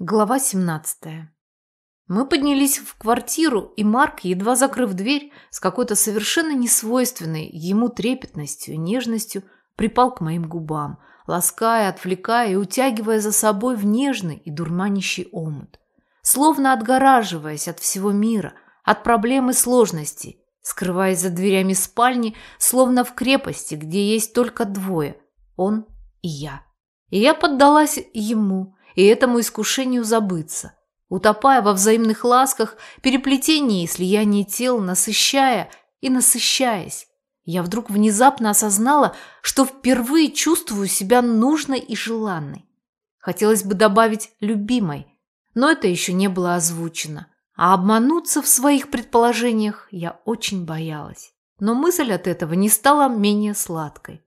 Глава 17. Мы поднялись в квартиру, и Марк, едва закрыв дверь, с какой-то совершенно несвойственной ему трепетностью и нежностью припал к моим губам, лаская, отвлекая и утягивая за собой в нежный и дурманящий омут. Словно отгораживаясь от всего мира, от проблем и сложностей, скрываясь за дверями спальни, словно в крепости, где есть только двое – он и я. И я поддалась ему – и этому искушению забыться, утопая во взаимных ласках, переплетении и слиянии тел, насыщая и насыщаясь. Я вдруг внезапно осознала, что впервые чувствую себя нужной и желанной. Хотелось бы добавить «любимой», но это еще не было озвучено. А обмануться в своих предположениях я очень боялась. Но мысль от этого не стала менее сладкой.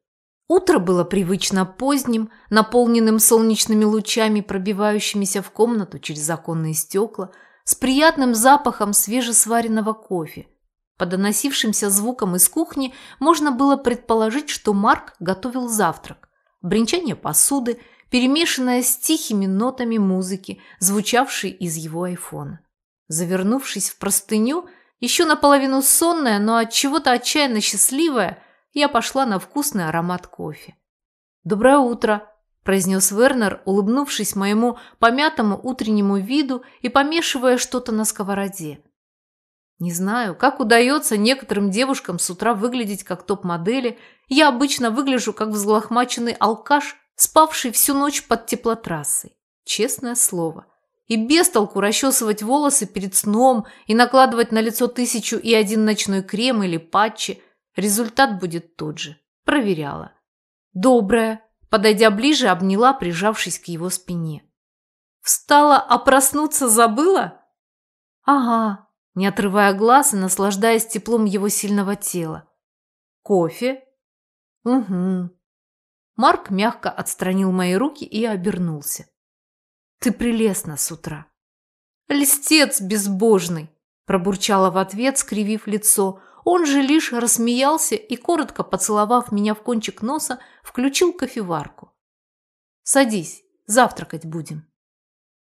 Утро было привычно поздним, наполненным солнечными лучами, пробивающимися в комнату через оконные стекла, с приятным запахом свежесваренного кофе. По доносившимся звукам из кухни можно было предположить, что Марк готовил завтрак. Бренчание посуды, перемешанное с тихими нотами музыки, звучавшей из его айфона. Завернувшись в простыню, еще наполовину сонная, но от чего-то отчаянно счастливая – я пошла на вкусный аромат кофе. «Доброе утро!» – произнес Вернер, улыбнувшись моему помятому утреннему виду и помешивая что-то на сковороде. Не знаю, как удается некоторым девушкам с утра выглядеть как топ-модели. Я обычно выгляжу как взлохмаченный алкаш, спавший всю ночь под теплотрассой. Честное слово. И без толку расчесывать волосы перед сном и накладывать на лицо тысячу и один ночной крем или патчи – Результат будет тот же. Проверяла. Добрая. Подойдя ближе, обняла, прижавшись к его спине. Встала, а проснуться забыла? Ага, не отрывая глаз и наслаждаясь теплом его сильного тела. Кофе? Угу. Марк мягко отстранил мои руки и обернулся. Ты прелестна с утра. Листец безбожный, пробурчала в ответ, скривив лицо, он же лишь рассмеялся и, коротко поцеловав меня в кончик носа, включил кофеварку. «Садись, завтракать будем».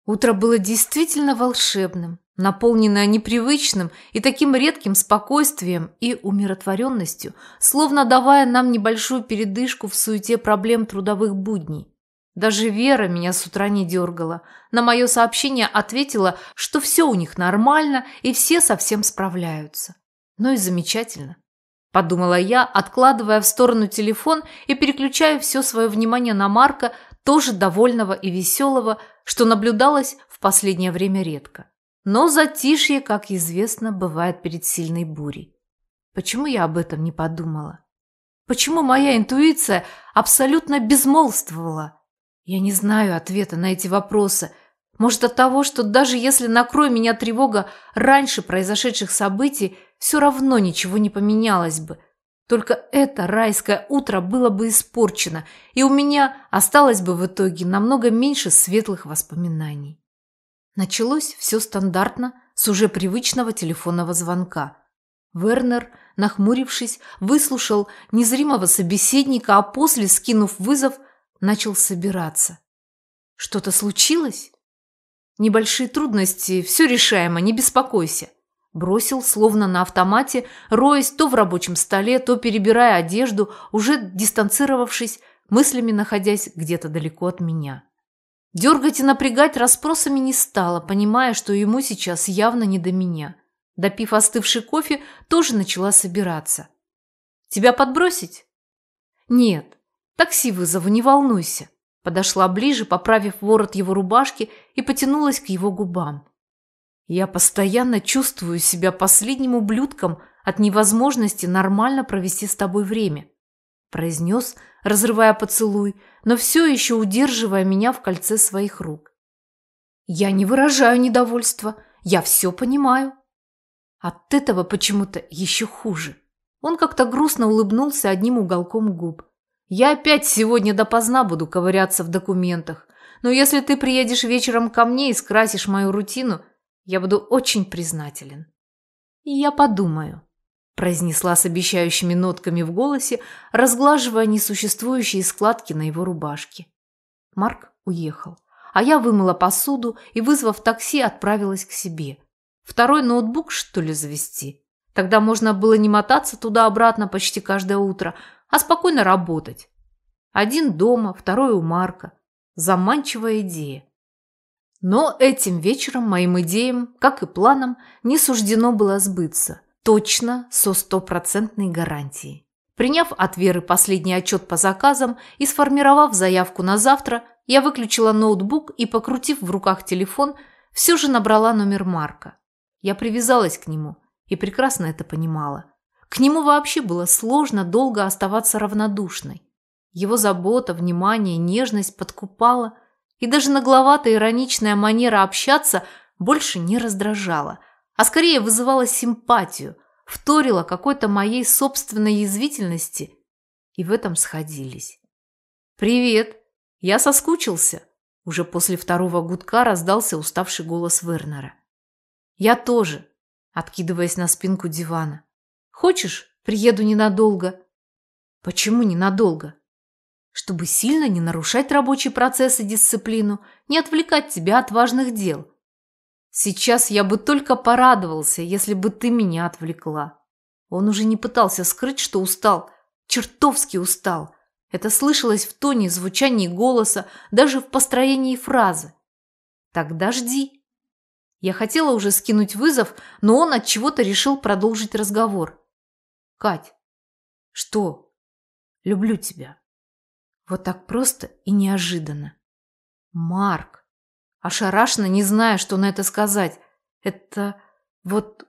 Утро было действительно волшебным, наполненное непривычным и таким редким спокойствием и умиротворенностью, словно давая нам небольшую передышку в суете проблем трудовых будней. Даже Вера меня с утра не дергала. На мое сообщение ответила, что все у них нормально и все совсем справляются. Ну и замечательно. Подумала я, откладывая в сторону телефон и переключая все свое внимание на Марка, тоже довольного и веселого, что наблюдалось в последнее время редко. Но затишье, как известно, бывает перед сильной бурей. Почему я об этом не подумала? Почему моя интуиция абсолютно безмолвствовала? Я не знаю ответа на эти вопросы. Может, от того, что даже если накрой меня тревога раньше произошедших событий, все равно ничего не поменялось бы. Только это райское утро было бы испорчено, и у меня осталось бы в итоге намного меньше светлых воспоминаний. Началось все стандартно с уже привычного телефонного звонка. Вернер, нахмурившись, выслушал незримого собеседника, а после, скинув вызов, начал собираться. Что-то случилось? Небольшие трудности, все решаемо, не беспокойся. Бросил, словно на автомате, роясь то в рабочем столе, то перебирая одежду, уже дистанцировавшись, мыслями находясь где-то далеко от меня. Дергать и напрягать расспросами не стала, понимая, что ему сейчас явно не до меня. Допив остывший кофе, тоже начала собираться. «Тебя подбросить?» «Нет. Такси вызову, не волнуйся». Подошла ближе, поправив ворот его рубашки и потянулась к его губам. Я постоянно чувствую себя последним ублюдком от невозможности нормально провести с тобой время, произнес, разрывая поцелуй, но все еще удерживая меня в кольце своих рук. Я не выражаю недовольства, я все понимаю. От этого почему-то еще хуже. Он как-то грустно улыбнулся одним уголком губ. Я опять сегодня допоздна буду ковыряться в документах, но если ты приедешь вечером ко мне и скрасишь мою рутину – я буду очень признателен. Я подумаю, произнесла с обещающими нотками в голосе, разглаживая несуществующие складки на его рубашке. Марк уехал, а я вымыла посуду и, вызвав такси, отправилась к себе. Второй ноутбук, что ли, завести? Тогда можно было не мотаться туда-обратно почти каждое утро, а спокойно работать. Один дома, второй у Марка. Заманчивая идея. Но этим вечером моим идеям, как и планам, не суждено было сбыться. Точно, со стопроцентной гарантией. Приняв от Веры последний отчет по заказам и сформировав заявку на завтра, я выключила ноутбук и, покрутив в руках телефон, все же набрала номер Марка. Я привязалась к нему и прекрасно это понимала. К нему вообще было сложно долго оставаться равнодушной. Его забота, внимание, нежность подкупала, и даже нагловатая ироничная манера общаться больше не раздражала, а скорее вызывала симпатию, вторила какой-то моей собственной язвительности, и в этом сходились. «Привет! Я соскучился!» Уже после второго гудка раздался уставший голос Вернера. «Я тоже», откидываясь на спинку дивана. «Хочешь, приеду ненадолго?» «Почему ненадолго?» «Чтобы сильно не нарушать рабочий процесс и дисциплину, не отвлекать тебя от важных дел. Сейчас я бы только порадовался, если бы ты меня отвлекла». Он уже не пытался скрыть, что устал, чертовски устал. Это слышалось в тоне, звучании голоса, даже в построении фразы. «Тогда жди», я хотела уже скинуть вызов, но он от чего-то решил продолжить разговор. Кать, что? Люблю тебя. Вот так просто и неожиданно. Марк. Ошарашенно, не зная, что на это сказать. Это вот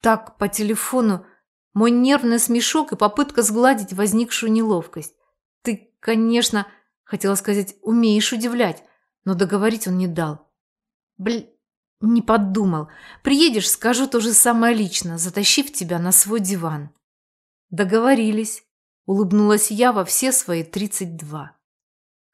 так по телефону мой нервный смешок и попытка сгладить возникшую неловкость. Ты, конечно, хотела сказать, умеешь удивлять, но договорить он не дал. Блин, не подумал. Приедешь, скажу то же самое лично, затащив тебя на свой диван. Договорились. Улыбнулась я во все свои тридцать два.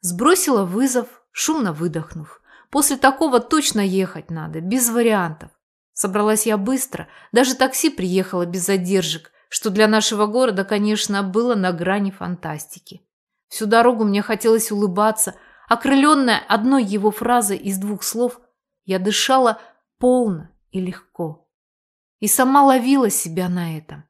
Сбросила вызов, шумно выдохнув. После такого точно ехать надо, без вариантов. Собралась я быстро, даже такси приехало без задержек, что для нашего города, конечно, было на грани фантастики. Всю дорогу мне хотелось улыбаться, окрыленная одной его фразой из двух слов – я дышала полно и легко. И сама ловила себя на этом.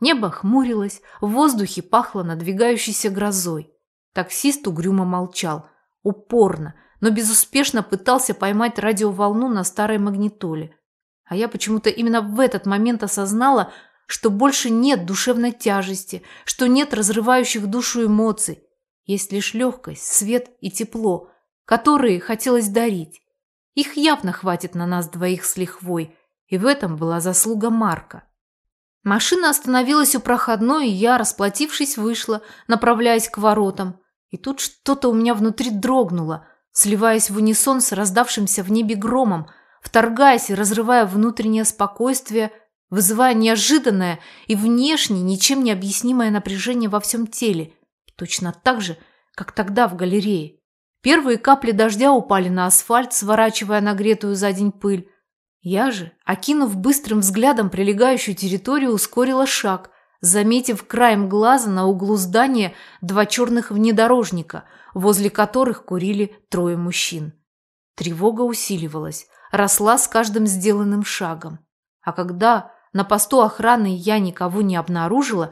Небо хмурилось, в воздухе пахло надвигающейся грозой. Таксист угрюмо молчал, упорно, но безуспешно пытался поймать радиоволну на старой магнитоле. А я почему-то именно в этот момент осознала, что больше нет душевной тяжести, что нет разрывающих душу эмоций. Есть лишь легкость, свет и тепло, которые хотелось дарить. Их явно хватит на нас двоих с лихвой, и в этом была заслуга Марка. Машина остановилась у проходной, и я, расплатившись, вышла, направляясь к воротам. И тут что-то у меня внутри дрогнуло, сливаясь в унисон с раздавшимся в небе громом, вторгаясь и разрывая внутреннее спокойствие, вызывая неожиданное и внешне ничем не объяснимое напряжение во всем теле, точно так же, как тогда в галерее. Первые капли дождя упали на асфальт, сворачивая нагретую за день пыль. Я же, окинув быстрым взглядом прилегающую территорию, ускорила шаг, заметив краем глаза на углу здания два черных внедорожника, возле которых курили трое мужчин. Тревога усиливалась, росла с каждым сделанным шагом. А когда на посту охраны я никого не обнаружила,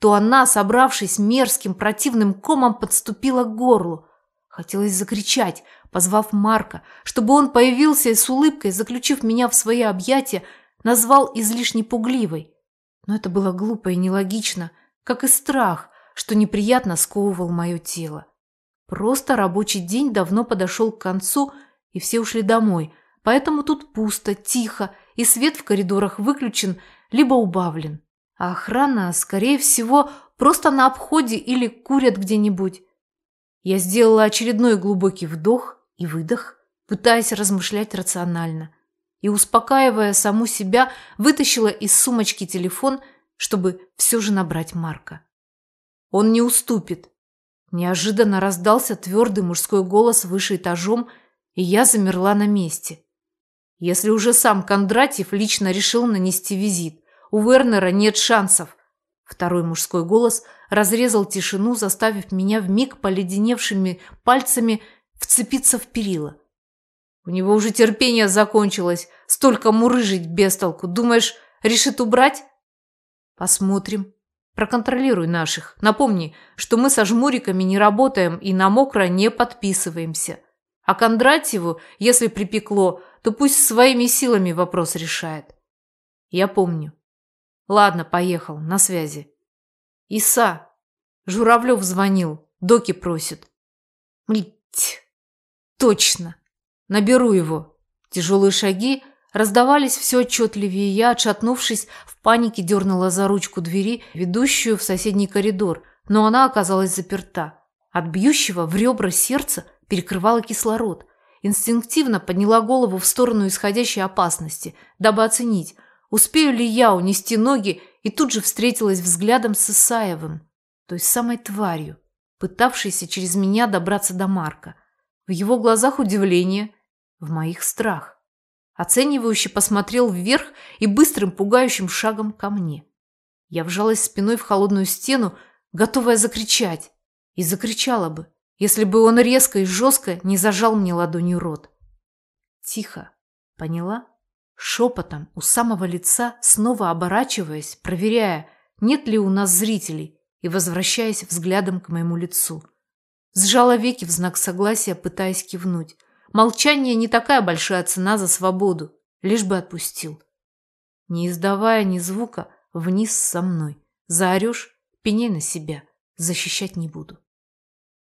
то она, собравшись мерзким противным комом, подступила к горлу – Хотелось закричать, позвав Марка, чтобы он появился с улыбкой, заключив меня в свои объятия, назвал излишне пугливой. Но это было глупо и нелогично, как и страх, что неприятно сковывал мое тело. Просто рабочий день давно подошел к концу, и все ушли домой, поэтому тут пусто, тихо, и свет в коридорах выключен либо убавлен. А охрана, скорее всего, просто на обходе или курят где-нибудь. Я сделала очередной глубокий вдох и выдох, пытаясь размышлять рационально. И, успокаивая саму себя, вытащила из сумочки телефон, чтобы все же набрать Марка. Он не уступит. Неожиданно раздался твердый мужской голос выше этажом, и я замерла на месте. Если уже сам Кондратьев лично решил нанести визит, у Вернера нет шансов. Второй мужской голос разрезал тишину, заставив меня вмиг поледеневшими пальцами вцепиться в перила. У него уже терпение закончилось. Столько мурыжить без толку. Думаешь, решит убрать? Посмотрим. Проконтролируй наших. Напомни, что мы со жмуриками не работаем и на мокро не подписываемся. А Кондратьеву, если припекло, то пусть своими силами вопрос решает. Я помню. Ладно, поехал, на связи. Иса. Журавлев звонил, доки просит. Млить. Точно. Наберу его. Тяжелые шаги раздавались все отчетливее. Я, отшатнувшись, в панике дернула за ручку двери, ведущую в соседний коридор, но она оказалась заперта. От бьющего в ребра сердца перекрывало кислород. Инстинктивно подняла голову в сторону исходящей опасности, дабы оценить, успею ли я унести ноги, и тут же встретилась взглядом с Исаевым, той самой тварью, пытавшейся через меня добраться до Марка. В его глазах удивление, в моих страх. Оценивающе посмотрел вверх и быстрым пугающим шагом ко мне. Я вжалась спиной в холодную стену, готовая закричать. И закричала бы, если бы он резко и жестко не зажал мне ладонью рот. Тихо, поняла? Шепотом у самого лица, снова оборачиваясь, проверяя, нет ли у нас зрителей, и возвращаясь взглядом к моему лицу. Сжала веки в знак согласия, пытаясь кивнуть. Молчание не такая большая цена за свободу, лишь бы отпустил. Не издавая ни звука, вниз со мной. Заорешь – пеняй на себя, защищать не буду.